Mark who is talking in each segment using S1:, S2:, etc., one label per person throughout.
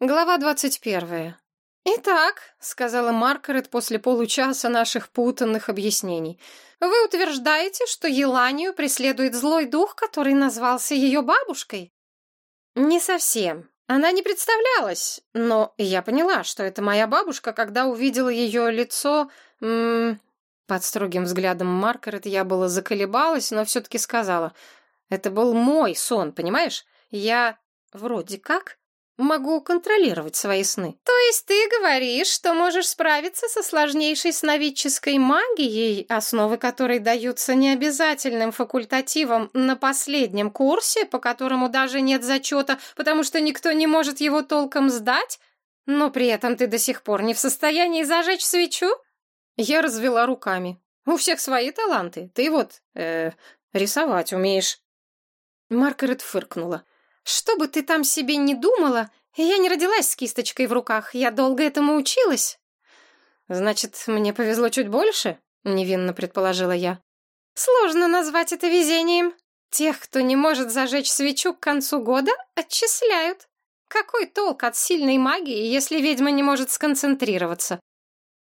S1: Глава двадцать первая. «Итак», — сказала Маргарет после получаса наших путанных объяснений, «вы утверждаете, что Еланию преследует злой дух, который назвался ее бабушкой?» «Не совсем. Она не представлялась, но я поняла, что это моя бабушка, когда увидела ее лицо...» м -м, Под строгим взглядом Маргарет я было заколебалась, но все-таки сказала, «Это был мой сон, понимаешь? Я вроде как Могу контролировать свои сны. То есть ты говоришь, что можешь справиться со сложнейшей сновидческой магией, основы которой даются необязательным факультативом на последнем курсе, по которому даже нет зачета, потому что никто не может его толком сдать? Но при этом ты до сих пор не в состоянии зажечь свечу? Я развела руками. У всех свои таланты. Ты вот, э, рисовать умеешь. Маргарет фыркнула. Что бы ты там себе не думала, я не родилась с кисточкой в руках, я долго этому училась. Значит, мне повезло чуть больше? Невинно предположила я. Сложно назвать это везением. Тех, кто не может зажечь свечу к концу года, отчисляют. Какой толк от сильной магии, если ведьма не может сконцентрироваться?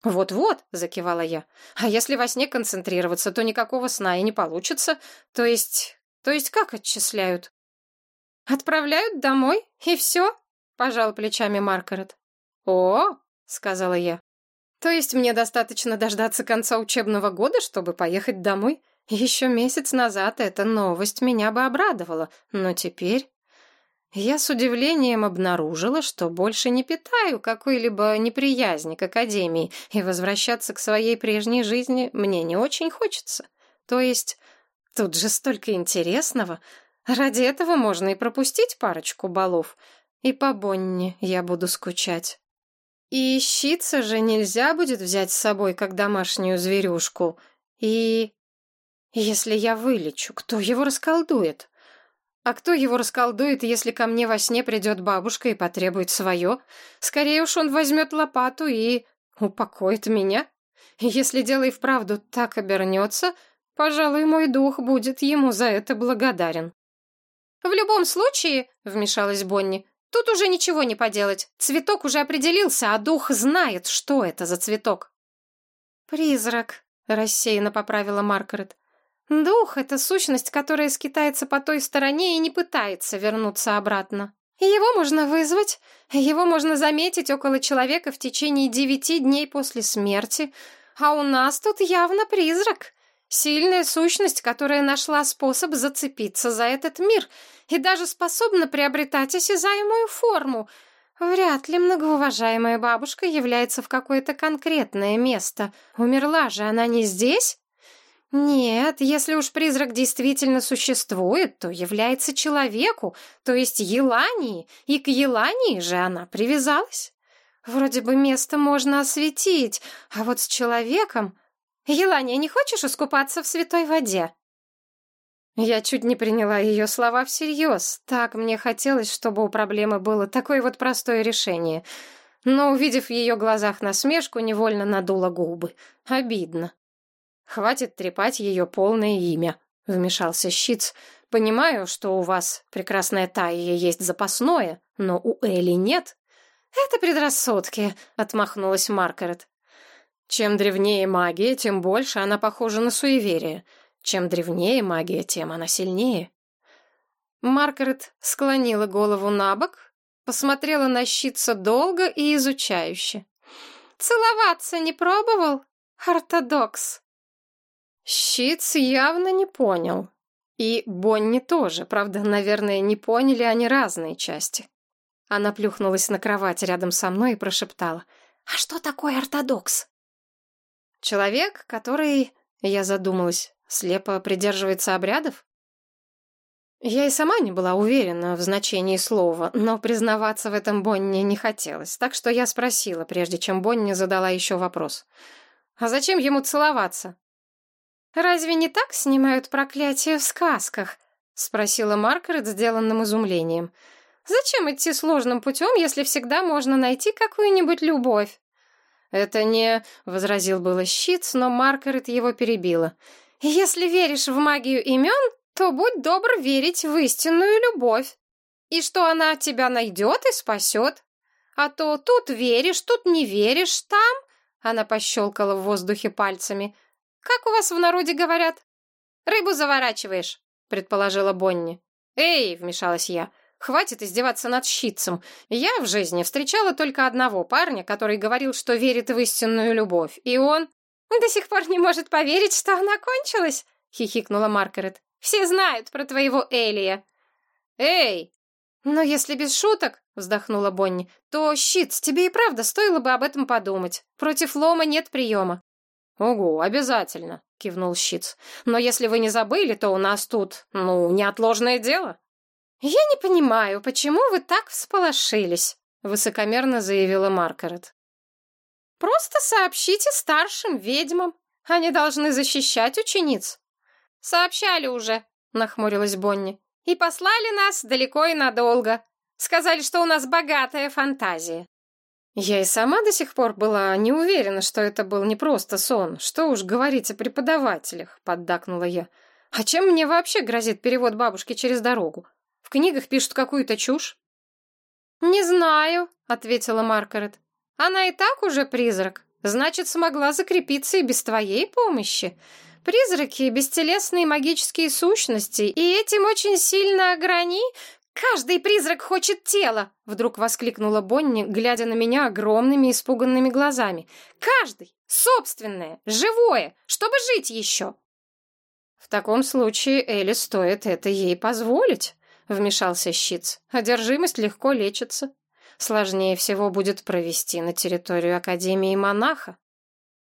S1: Вот-вот, закивала я. А если во сне концентрироваться, то никакого сна и не получится. То есть, то есть как отчисляют? «Отправляют домой, и все?» — пожал плечами Маргарет. «О!» — сказала я. «То есть мне достаточно дождаться конца учебного года, чтобы поехать домой? Еще месяц назад эта новость меня бы обрадовала, но теперь...» Я с удивлением обнаружила, что больше не питаю какой-либо неприязни к Академии, и возвращаться к своей прежней жизни мне не очень хочется. То есть тут же столько интересного, Ради этого можно и пропустить парочку балов. И по Бонне я буду скучать. И щица же нельзя будет взять с собой как домашнюю зверюшку. И... Если я вылечу, кто его расколдует? А кто его расколдует, если ко мне во сне придет бабушка и потребует свое? Скорее уж он возьмет лопату и упокоит меня. Если дело и вправду так обернется, пожалуй, мой дух будет ему за это благодарен. «В любом случае», — вмешалась Бонни, — «тут уже ничего не поделать. Цветок уже определился, а дух знает, что это за цветок». «Призрак», — рассеянно поправила Маргарет. «Дух — это сущность, которая скитается по той стороне и не пытается вернуться обратно. Его можно вызвать, его можно заметить около человека в течение девяти дней после смерти, а у нас тут явно призрак». Сильная сущность, которая нашла способ зацепиться за этот мир и даже способна приобретать осязаемую форму. Вряд ли многоуважаемая бабушка является в какое-то конкретное место. Умерла же она не здесь? Нет, если уж призрак действительно существует, то является человеку, то есть Елании, и к Елании же она привязалась. Вроде бы место можно осветить, а вот с человеком «Елания, не хочешь искупаться в святой воде?» Я чуть не приняла ее слова всерьез. Так мне хотелось, чтобы у проблемы было такое вот простое решение. Но, увидев в ее глазах насмешку, невольно надула губы. Обидно. «Хватит трепать ее полное имя», — вмешался Щиц. «Понимаю, что у вас, прекрасная Тайя, есть запасное, но у Эли нет». «Это предрассудки», — отмахнулась Маргарет. Чем древнее магия, тем больше она похожа на суеверие. Чем древнее магия, тем она сильнее. Маргарет склонила голову на бок, посмотрела на щитца долго и изучающе. «Целоваться не пробовал? Ортодокс!» Щитц явно не понял. И Бонни тоже, правда, наверное, не поняли они разные части. Она плюхнулась на кровать рядом со мной и прошептала. «А что такое ортодокс?» Человек, который, я задумалась, слепо придерживается обрядов? Я и сама не была уверена в значении слова, но признаваться в этом Бонни не хотелось, так что я спросила, прежде чем Бонни задала еще вопрос. «А зачем ему целоваться?» «Разве не так снимают проклятие в сказках?» — спросила Маргарет сделанным изумлением. «Зачем идти сложным путем, если всегда можно найти какую-нибудь любовь?» «Это не...» — возразил было щит, но Маргарет его перебила. «Если веришь в магию имен, то будь добр верить в истинную любовь. И что она тебя найдет и спасет. А то тут веришь, тут не веришь, там...» Она пощелкала в воздухе пальцами. «Как у вас в народе говорят?» «Рыбу заворачиваешь», — предположила Бонни. «Эй!» — вмешалась я. «Хватит издеваться над щитцем. Я в жизни встречала только одного парня, который говорил, что верит в истинную любовь, и он...» «До сих пор не может поверить, что она кончилась», — хихикнула Маргарет. «Все знают про твоего Элия». «Эй!» «Но если без шуток», — вздохнула Бонни, «то, щитц, тебе и правда стоило бы об этом подумать. Против лома нет приема». «Ого, обязательно», — кивнул Щиц. «Но если вы не забыли, то у нас тут, ну, неотложное дело». «Я не понимаю, почему вы так всполошились», — высокомерно заявила Маргарет. «Просто сообщите старшим ведьмам. Они должны защищать учениц». «Сообщали уже», — нахмурилась Бонни. «И послали нас далеко и надолго. Сказали, что у нас богатая фантазия». Я и сама до сих пор была не уверена, что это был не просто сон. Что уж говорить о преподавателях, поддакнула я. А чем мне вообще грозит перевод бабушки через дорогу? В книгах пишут какую-то чушь. Не знаю, ответила Маргарет. Она и так уже призрак. Значит, смогла закрепиться и без твоей помощи. Призраки — бестелесные магические сущности, и этим очень сильно ограни «Каждый призрак хочет тела!» — вдруг воскликнула Бонни, глядя на меня огромными испуганными глазами. «Каждый! Собственное! Живое! Чтобы жить еще!» «В таком случае Элли стоит это ей позволить», — вмешался Щиц. «Одержимость легко лечится. Сложнее всего будет провести на территорию Академии монаха.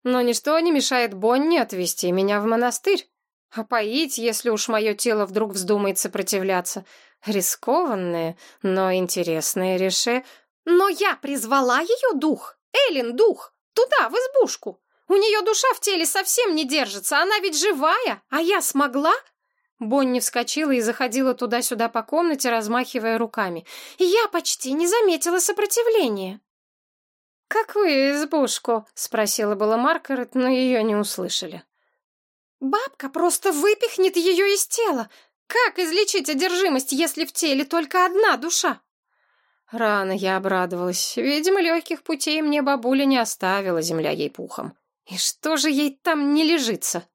S1: Но ничто не мешает Бонни отвезти меня в монастырь. А поить, если уж мое тело вдруг вздумает сопротивляться, Рискованное, но интересное решение. Но я призвала ее дух, Элин дух, туда, в избушку. У нее душа в теле совсем не держится, она ведь живая, а я смогла? Бонни вскочила и заходила туда-сюда по комнате, размахивая руками. я почти не заметила сопротивления. «Какую избушку?» — спросила была Маргарет, но ее не услышали. «Бабка просто выпихнет ее из тела. Как излечить одержимость, если в теле только одна душа? Рано я обрадовалась. Видимо, легких путей мне бабуля не оставила, земля ей пухом. И что же ей там не лежится?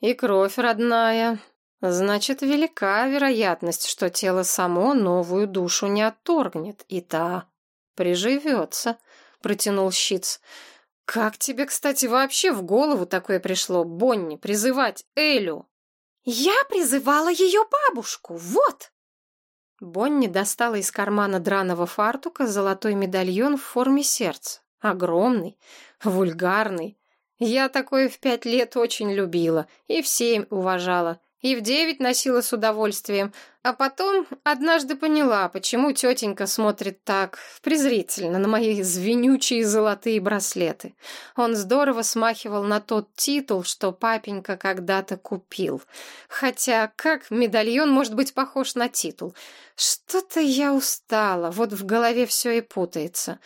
S1: И кровь родная. Значит, велика вероятность, что тело само новую душу не отторгнет, и та приживется, протянул щиц. Как тебе, кстати, вообще в голову такое пришло, Бонни, призывать Элю? «Я призывала ее бабушку, вот!» Бонни достала из кармана драного фартука золотой медальон в форме сердца. Огромный, вульгарный. Я такое в пять лет очень любила и в семь уважала и в девять носила с удовольствием, а потом однажды поняла, почему тетенька смотрит так презрительно на мои звенючие золотые браслеты. Он здорово смахивал на тот титул, что папенька когда-то купил. Хотя как медальон может быть похож на титул? Что-то я устала, вот в голове все и путается.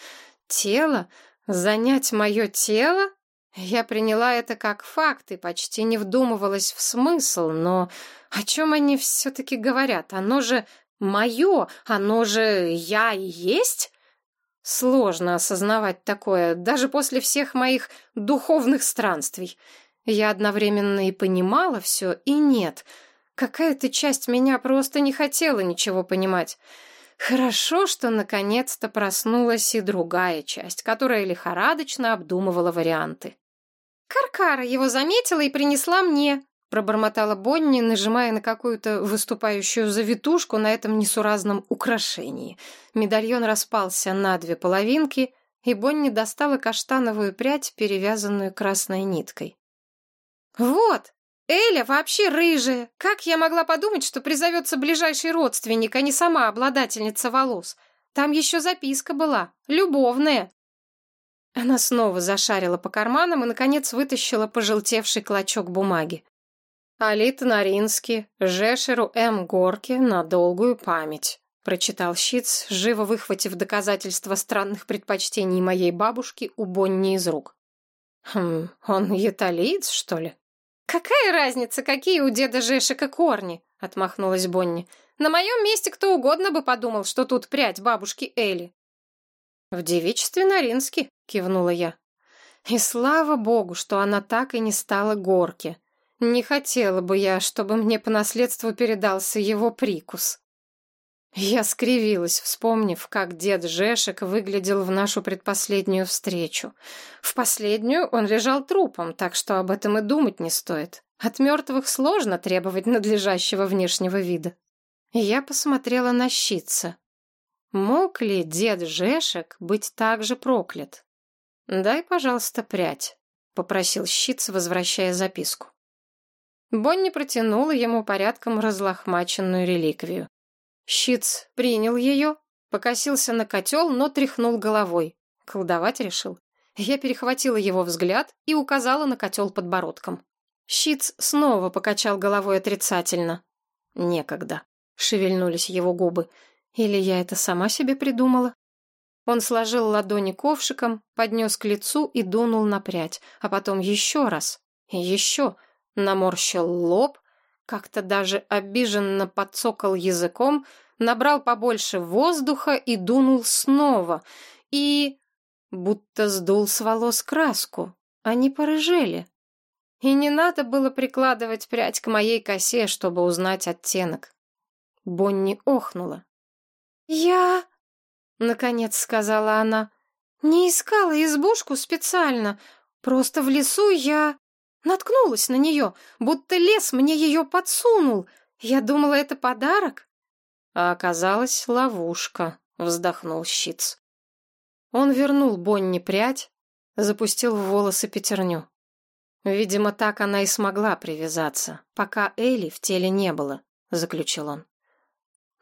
S1: Тело? Занять мое тело? Я приняла это как факт и почти не вдумывалась в смысл, но о чем они все-таки говорят? Оно же мое, оно же я и есть? Сложно осознавать такое, даже после всех моих духовных странствий. Я одновременно и понимала все, и нет. Какая-то часть меня просто не хотела ничего понимать. Хорошо, что наконец-то проснулась и другая часть, которая лихорадочно обдумывала варианты. «Каркара его заметила и принесла мне», — пробормотала Бонни, нажимая на какую-то выступающую завитушку на этом несуразном украшении. Медальон распался на две половинки, и Бонни достала каштановую прядь, перевязанную красной ниткой. «Вот! Эля вообще рыжая! Как я могла подумать, что призовется ближайший родственник, а не сама обладательница волос? Там еще записка была, любовная!» Она снова зашарила по карманам и, наконец, вытащила пожелтевший клочок бумаги. «Алит Нарински, Жешеру М. Горки на долгую память», — прочитал Щиц, живо выхватив доказательства странных предпочтений моей бабушки у Бонни из рук. «Хм, он яталиец, что ли?» «Какая разница, какие у деда Жешика корни?» — отмахнулась Бонни. «На моем месте кто угодно бы подумал, что тут прядь бабушки Элли». «В девичестве Наринске», — кивнула я. И слава богу, что она так и не стала горки. Не хотела бы я, чтобы мне по наследству передался его прикус. Я скривилась, вспомнив, как дед Жешек выглядел в нашу предпоследнюю встречу. В последнюю он лежал трупом, так что об этом и думать не стоит. От мертвых сложно требовать надлежащего внешнего вида. Я посмотрела на щитца. Мог ли дед Жешек быть так же проклят? «Дай, пожалуйста, прядь», — попросил щитц, возвращая записку. Бонни протянула ему порядком разлохмаченную реликвию. Щиц принял ее, покосился на котел, но тряхнул головой. Колдовать решил. Я перехватила его взгляд и указала на котел подбородком. Щиц снова покачал головой отрицательно. «Некогда», — шевельнулись его губы. «Или я это сама себе придумала?» Он сложил ладони ковшиком, поднес к лицу и дунул на прядь, а потом еще раз еще наморщил лоб, как-то даже обиженно подцокал языком, набрал побольше воздуха и дунул снова, и будто сдул с волос краску. Они порыжели. И не надо было прикладывать прядь к моей косе, чтобы узнать оттенок. Бонни охнула. «Я...» — наконец сказала она. «Не искала избушку специально. Просто в лесу я наткнулась на нее, будто лес мне ее подсунул. Я думала, это подарок». А оказалась ловушка, вздохнул Щиц. Он вернул Бонни прядь, запустил в волосы пятерню. Видимо, так она и смогла привязаться, пока Элли в теле не было, заключил он.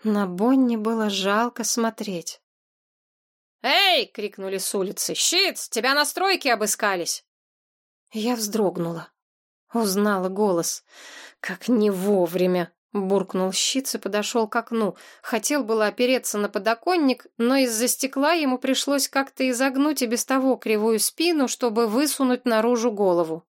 S1: На Бонни было жалко смотреть. «Эй!» — крикнули с улицы. «Щит! Тебя на стройке обыскались!» Я вздрогнула. Узнала голос. Как не вовремя. Буркнул щит и подошел к окну. Хотел было опереться на подоконник, но из-за стекла ему пришлось как-то изогнуть и без того кривую спину, чтобы высунуть наружу голову.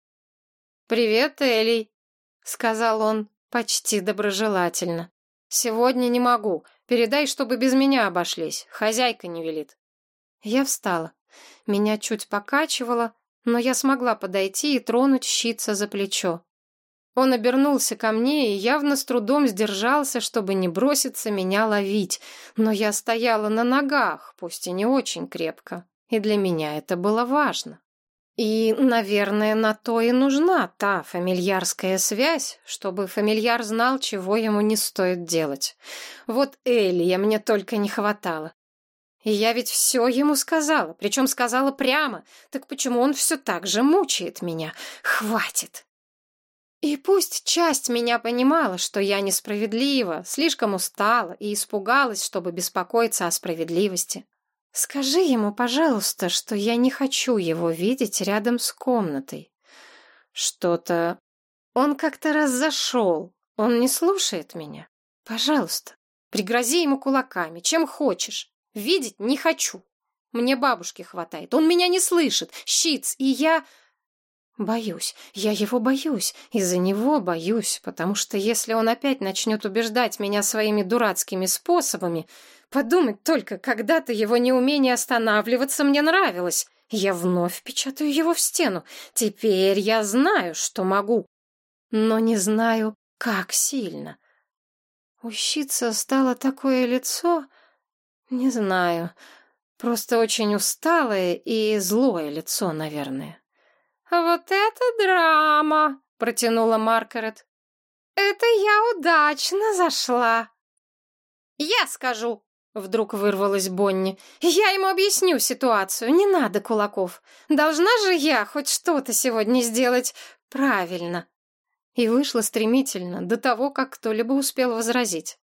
S1: «Привет, Элли», — сказал он почти доброжелательно. «Сегодня не могу. Передай, чтобы без меня обошлись. Хозяйка не велит». Я встала. Меня чуть покачивало, но я смогла подойти и тронуть щитца за плечо. Он обернулся ко мне и явно с трудом сдержался, чтобы не броситься меня ловить, но я стояла на ногах, пусть и не очень крепко, и для меня это было важно. И, наверное, на то и нужна та фамильярская связь, чтобы фамильяр знал, чего ему не стоит делать. Вот Элия мне только не хватало. И я ведь все ему сказала, причем сказала прямо. Так почему он все так же мучает меня? Хватит. И пусть часть меня понимала, что я несправедлива, слишком устала и испугалась, чтобы беспокоиться о справедливости. Скажи ему, пожалуйста, что я не хочу его видеть рядом с комнатой. Что-то... Он как-то раз зашел. Он не слушает меня. Пожалуйста, пригрози ему кулаками, чем хочешь. Видеть не хочу. Мне бабушки хватает. Он меня не слышит. Щиц, и я... Боюсь. Я его боюсь. Из-за него боюсь, потому что если он опять начнет убеждать меня своими дурацкими способами... Подумать только, когда-то его неумение останавливаться мне нравилось. Я вновь печатаю его в стену. Теперь я знаю, что могу. Но не знаю, как сильно. У щица стало такое лицо... Не знаю. Просто очень усталое и злое лицо, наверное. «А вот это драма!» — протянула Маргарет. «Это я удачно зашла!» «Я скажу!» — вдруг вырвалась Бонни. «Я ему объясню ситуацию. Не надо кулаков. Должна же я хоть что-то сегодня сделать правильно!» И вышла стремительно, до того, как кто-либо успел возразить.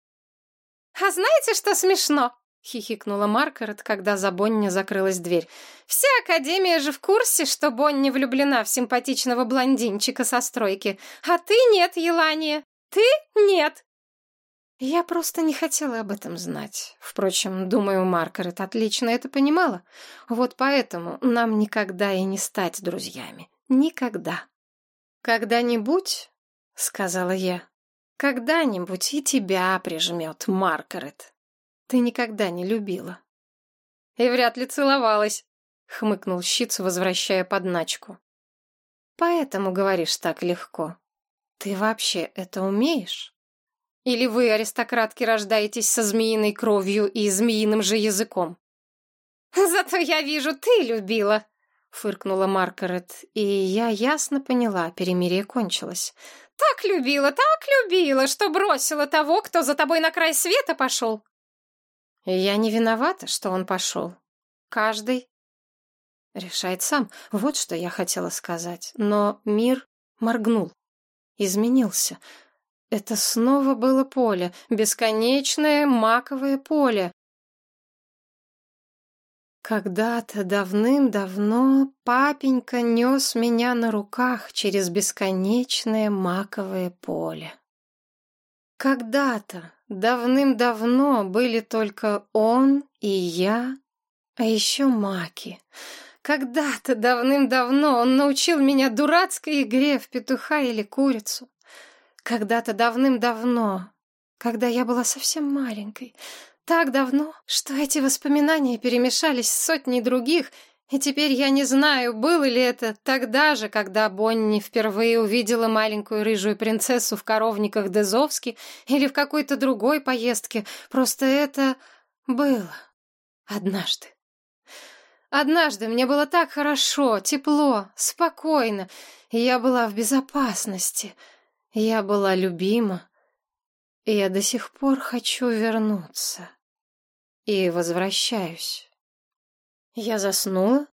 S1: «А знаете, что смешно?» — хихикнула Маргарет, когда за Бонни закрылась дверь. «Вся Академия же в курсе, что Бонни влюблена в симпатичного блондинчика со стройки. А ты нет, Елания. Ты нет!» Я просто не хотела об этом знать. Впрочем, думаю, Маргарет отлично это понимала. Вот поэтому нам никогда и не стать друзьями. Никогда. «Когда-нибудь, — сказала я, — когда-нибудь и тебя прижмет Маргарет». Ты никогда не любила. И вряд ли целовалась, хмыкнул Щиц, возвращая подначку. Поэтому говоришь так легко. Ты вообще это умеешь? Или вы, аристократки, рождаетесь со змеиной кровью и змеиным же языком? Зато я вижу, ты любила, фыркнула Маргарет, и я ясно поняла, перемирие кончилось. Так любила, так любила, что бросила того, кто за тобой на край света пошел. Я не виновата, что он пошел. Каждый решает сам. Вот что я хотела сказать. Но мир моргнул, изменился. Это снова было поле, бесконечное маковое поле. Когда-то давным-давно папенька нес меня на руках через бесконечное маковое поле. Когда-то давным-давно были только он и я, а еще маки. Когда-то давным-давно он научил меня дурацкой игре в петуха или курицу. Когда-то давным-давно, когда я была совсем маленькой, так давно, что эти воспоминания перемешались с сотней других, и теперь я не знаю, было ли это тогда же, когда Бонни впервые увидела маленькую рыжую принцессу в коровниках Дезовски, или в какой-то другой поездке. Просто это было однажды. Однажды мне было так хорошо, тепло, спокойно, я была в безопасности. Я была любима, и я до сих пор хочу вернуться и возвращаюсь. Я заснула?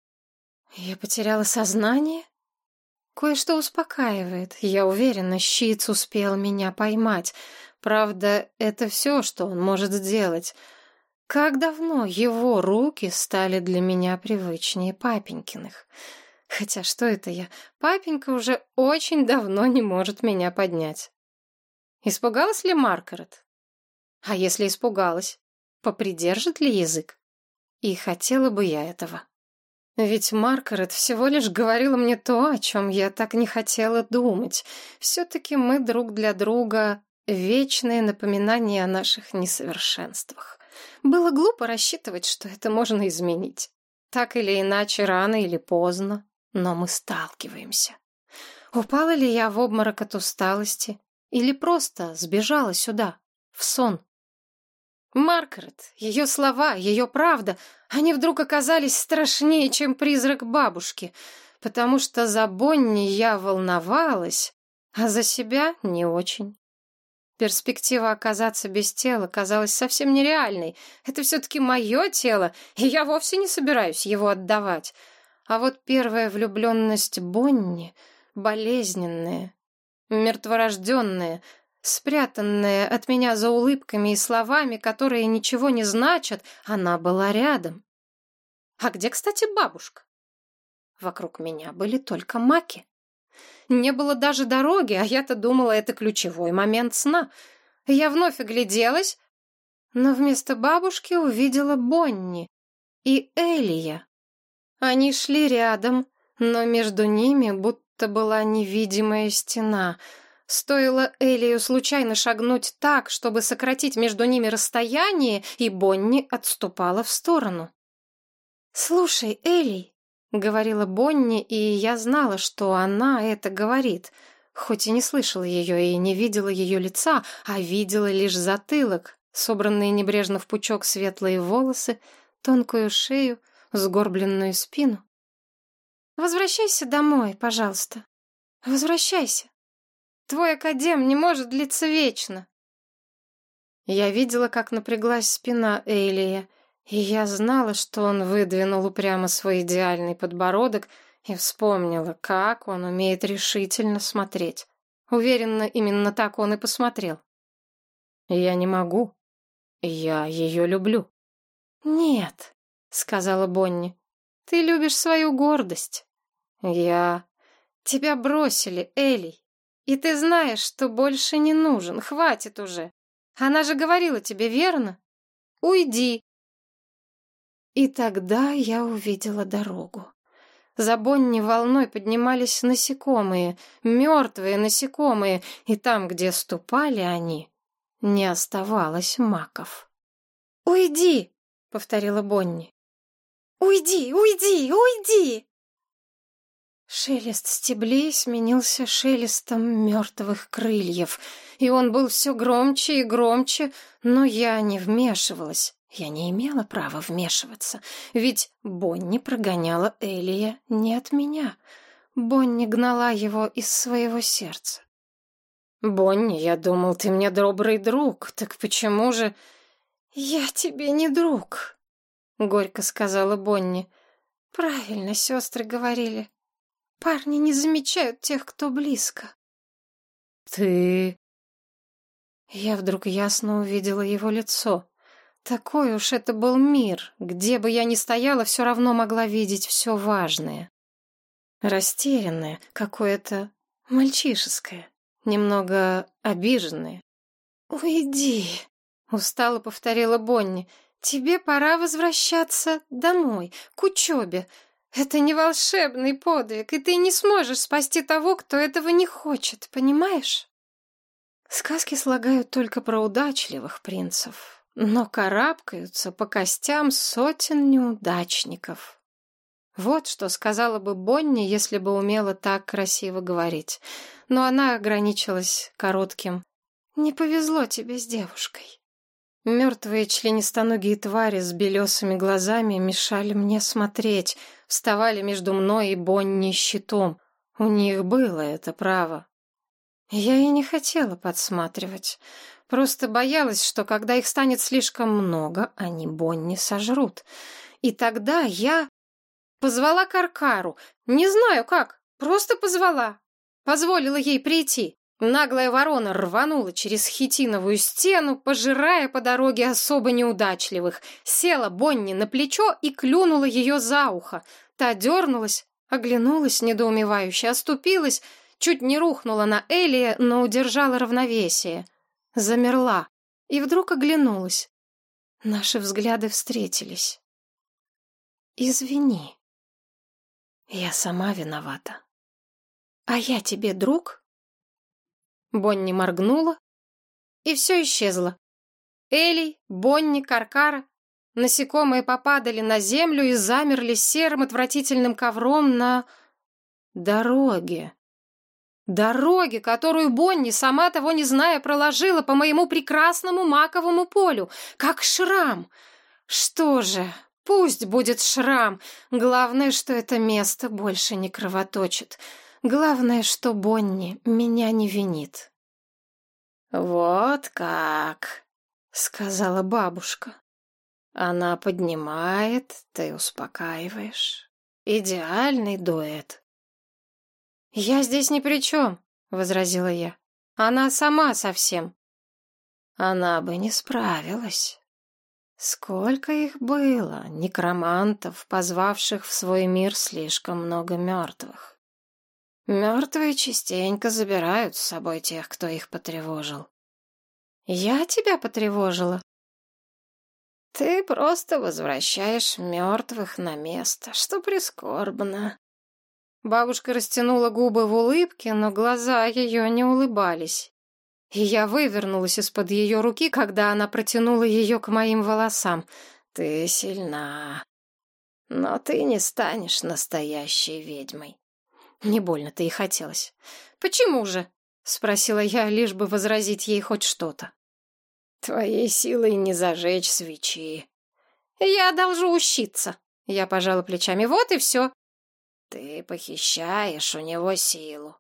S1: Я потеряла сознание? Кое-что успокаивает. Я уверена, Щиц успел меня поймать. Правда, это все, что он может сделать. Как давно его руки стали для меня привычнее папенькиных. Хотя что это я? Папенька уже очень давно не может меня поднять. Испугалась ли Маргарет? А если испугалась? попридержит ли язык. И хотела бы я этого. Ведь Маргарет всего лишь говорила мне то, о чем я так не хотела думать. Все-таки мы друг для друга вечное напоминание о наших несовершенствах. Было глупо рассчитывать, что это можно изменить. Так или иначе, рано или поздно, но мы сталкиваемся. Упала ли я в обморок от усталости или просто сбежала сюда, в сон? Маргарет, ее слова, ее правда, они вдруг оказались страшнее, чем призрак бабушки, потому что за Бонни я волновалась, а за себя не очень. Перспектива оказаться без тела казалась совсем нереальной. Это все-таки мое тело, и я вовсе не собираюсь его отдавать. А вот первая влюбленность Бонни, болезненная, мертворожденная, Спрятанная от меня за улыбками и словами, которые ничего не значат, она была рядом. А где, кстати, бабушка? Вокруг меня были только маки. Не было даже дороги, а я-то думала, это ключевой момент сна. Я вновь огляделась, но вместо бабушки увидела Бонни и Элия. Они шли рядом, но между ними будто была невидимая стена — Стоило Элию случайно шагнуть так, чтобы сократить между ними расстояние, и Бонни отступала в сторону. «Слушай, Элли», — говорила Бонни, и я знала, что она это говорит, хоть и не слышала ее и не видела ее лица, а видела лишь затылок, собранные небрежно в пучок светлые волосы, тонкую шею, сгорбленную спину. «Возвращайся домой, пожалуйста. Возвращайся». Твой академ не может длиться вечно. Я видела, как напряглась спина Эйлия, и я знала, что он выдвинул упрямо свой идеальный подбородок и вспомнила, как он умеет решительно смотреть. Уверенно, именно так он и посмотрел. Я не могу. Я ее люблю. Нет, сказала Бонни. Ты любишь свою гордость. Я... Тебя бросили, Элли. И ты знаешь, что больше не нужен, хватит уже. Она же говорила тебе, верно? Уйди. И тогда я увидела дорогу. За Бонни волной поднимались насекомые, мертвые насекомые, и там, где ступали они, не оставалось маков. «Уйди!» — повторила Бонни. Уйди, уйди, уйди!» Шелест стеблей сменился шелестом мертвых крыльев, и он был все громче и громче, но я не вмешивалась. Я не имела права вмешиваться, ведь Бонни прогоняла Элия не от меня. Бонни гнала его из своего сердца. «Бонни, я думал, ты мне добрый друг, так почему же...» «Я тебе не друг», — горько сказала Бонни. «Правильно сестры говорили. Парни не замечают тех, кто близко.
S2: Ты...
S1: Я вдруг ясно увидела его лицо. Такой уж это был мир. Где бы я ни стояла, все равно могла видеть все важное. Растерянное, какое-то мальчишеское, немного обиженное. «Уйди», — устало повторила Бонни. «Тебе пора возвращаться домой, к учебе. Это не волшебный подвиг, и ты не сможешь спасти того, кто этого не хочет, понимаешь? Сказки слагают только про удачливых принцев, но карабкаются по костям сотен неудачников. Вот что сказала бы Бонни, если бы умела так красиво говорить. Но она ограничилась коротким «Не повезло тебе с девушкой». Мертвые членистоногие твари с белесыми глазами мешали мне смотреть, вставали между мной и Бонни щитом. У них было это право. Я и не хотела подсматривать. Просто боялась, что когда их станет слишком много, они Бонни сожрут. И тогда я позвала Каркару. Не знаю как, просто позвала. Позволила ей прийти. Наглая ворона рванула через хитиновую стену, пожирая по дороге особо неудачливых. Села Бонни на плечо и клюнула ее за ухо. Та дернулась, оглянулась недоумевающе, оступилась, чуть не рухнула на Элия, но удержала равновесие. Замерла и вдруг оглянулась. Наши взгляды встретились. «Извини. Я сама виновата. А я тебе друг?» Бонни моргнула, и все исчезло. Элли, Бонни, Каркара. Насекомые попадали на землю и замерли серым отвратительным ковром на... дороге. Дороге, которую Бонни, сама того не зная, проложила по моему прекрасному маковому полю, как шрам. Что же, пусть будет шрам. Главное, что это место больше не кровоточит. Главное, что Бонни меня не винит. «Вот как», — сказала бабушка. Она поднимает, ты успокаиваешь. Идеальный дуэт. «Я здесь ни при чем», — возразила я. «Она сама совсем». Она бы не справилась. Сколько их было, некромантов, позвавших в свой мир слишком много мертвых. Мертвые частенько забирают с собой тех, кто их потревожил. Я тебя потревожила? Ты просто возвращаешь мертвых на место, что прискорбно. Бабушка растянула губы в улыбке, но глаза ее не улыбались. И я вывернулась из-под ее руки, когда она протянула ее к моим волосам. Ты сильна, но ты не станешь настоящей ведьмой. Не больно-то и хотелось. «Почему же?» — спросила я, лишь бы возразить ей хоть что-то. «Твоей силой не зажечь свечи». «Я одолжу ущиться», — я пожала плечами. «Вот и все». «Ты похищаешь у него силу».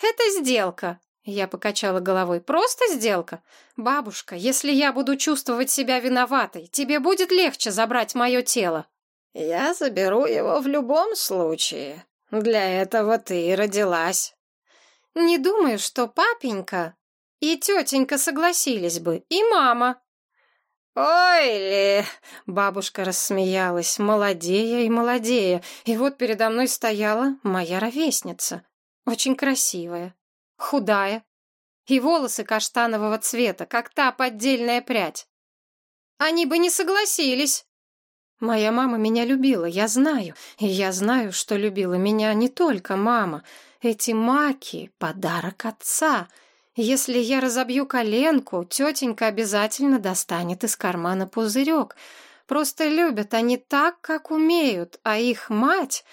S1: «Это сделка», — я покачала головой. «Просто сделка. Бабушка, если я буду чувствовать себя виноватой, тебе будет легче забрать мое тело». «Я заберу его в любом случае», для этого ты и родилась. Не думаю, что папенька и тетенька согласились бы, и мама. «Ой ли!» — бабушка рассмеялась, молодея и молодея, и вот передо мной стояла моя ровесница, очень красивая, худая, и волосы каштанового цвета, как та поддельная прядь. Они бы не согласились. Моя мама меня любила, я знаю. И я знаю, что любила меня не только мама. Эти маки — подарок отца. Если я разобью коленку, тетенька обязательно достанет из кармана пузырек. Просто любят они так, как умеют, а их мать...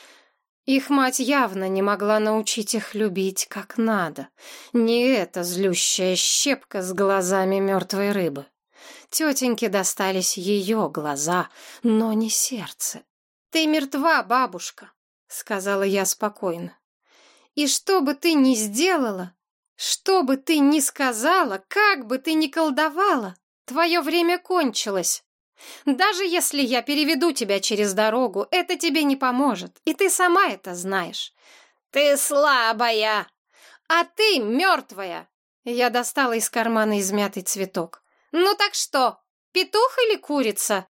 S1: Их мать явно не могла научить их любить как надо. Не эта злющая щепка с глазами мертвой рыбы. Тетеньке достались ее глаза, но не сердце. «Ты мертва, бабушка», — сказала я спокойно. «И что бы ты ни сделала, что бы ты ни сказала, как бы ты ни колдовала, твое время кончилось. Даже если я переведу тебя через дорогу, это тебе не поможет, и ты сама это знаешь. Ты слабая, а ты мертвая. Я достала из кармана измятый цветок. Ну так что, петух или курица?